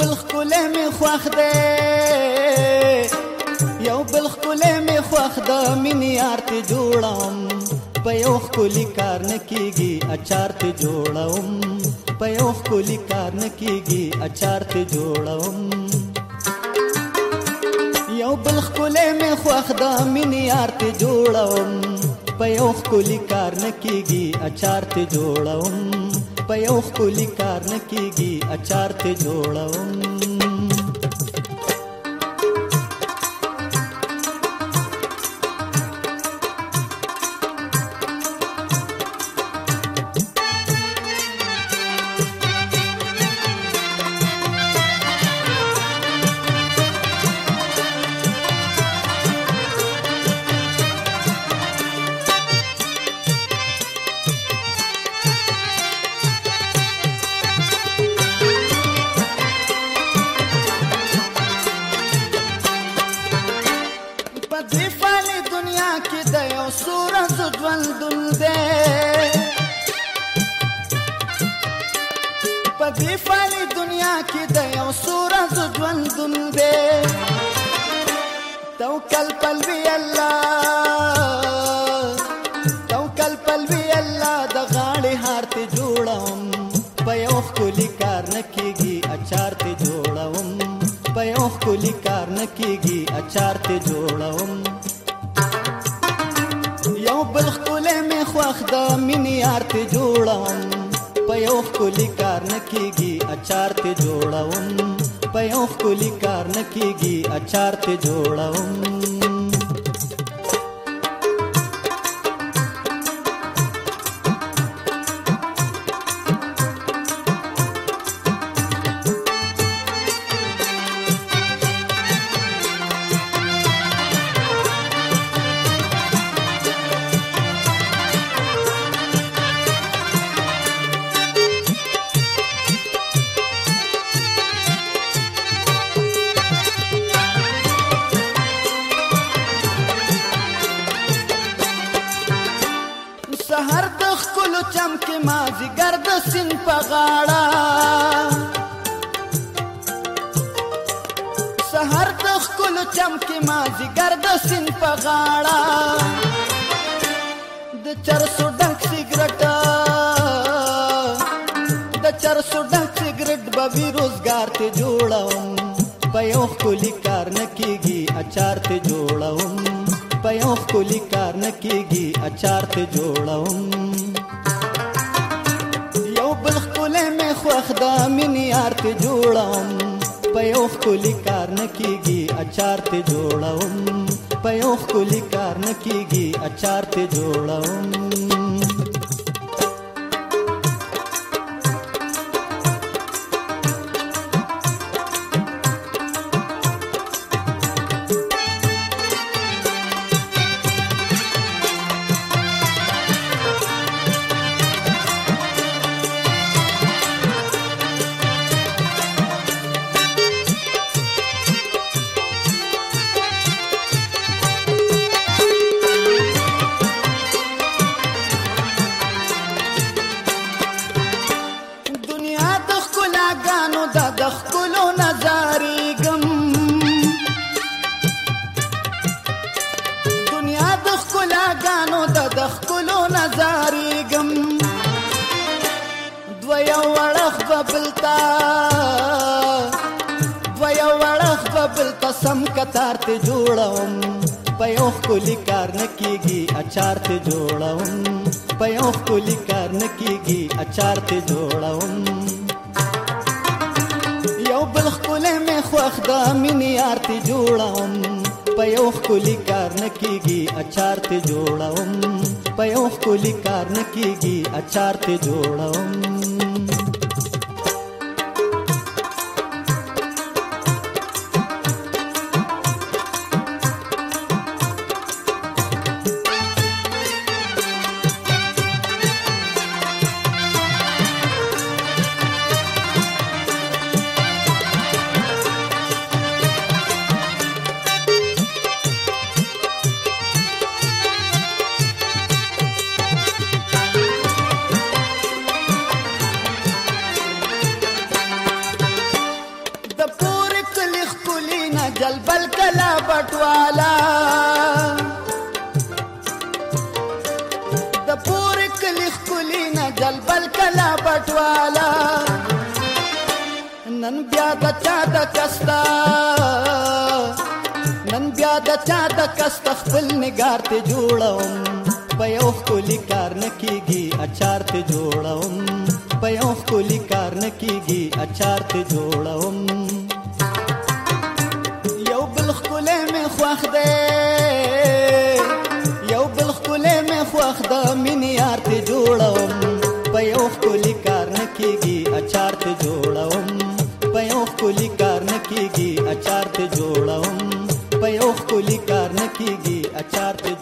بل خله می خوخ ده یو بل خله می خوخ ده مين یار ته جوړم په یو خلی کار نه کیږي اچار ته جوړم په یو خلی کار نه کیږي اچار ته جوړم یو بل خله می خوخ ده مين یار ته جوړم په یو خلی کار نه کیږي اچار ته جوړم په یو خولي کار نه کیږي اچار ته جوړوم دندون دے پدی فانی دنیا کی د یو سورز ژوندون دے توکل پلوی الله توکل پلوی الله د غاړې هار ته جوړم په یو خولي کار نکېږي اچار ته جوړم په یو خولي کار نکېږي اچار ته جوړم یو بل باغ د مینې ارته جوړوم په یو خولي کار نکېږي اچار ته جوړوم په یو خولي کار نکېږي اچار ته جوړوم سحر د خپل چم کې ما زیګر د سین په غاړه سحر د خپل چم کې ما زیګر د سین په غاړه د چرسو ډک سیګریټ د چرسو ډک سیګریټ به روزګار ته جوړوم په یو خولي کار نه کیږي اچار ته جوړوم یو خولي کار نکېږي اچار ته جوړوم یو بل خولې مې خوخ دا مینیار ته جوړوم په یو خولي کار نکېږي اچار ته جوړوم په یو خولي کار نکېږي اچار ته جوړوم ښکلاګانو د د ښکلو نظارېږم دویه وړخ به بلته دویه وړخ به بلته سم کتار تې جوړوم په یو ښکلي کار نه کېږي اچار تې جوړوم په یو ښکلي کار نه کېږي اچار تې جوړوم یو بل ښکلی مې خوښ د مینې یار تې جوړوم په یو خولي کار نه کیږي اچار ته جوړوم په یو خولي کار نه کیږي اچار ته جوړوم कला बटवाला दपोर कलिख कुली न कला बटवाला नन ब्याद चाद कस्ता नन ब्याद कस्ता निगार ते कुली कारण कीगी अचार ते जोड़म पयो कुली कारण कीगी अचार ते अचार्थ जोड़वम पयोः कुली कारण कीगी अचार्थ जोड़वम पयोः कुली कारण कीगी अचार्थ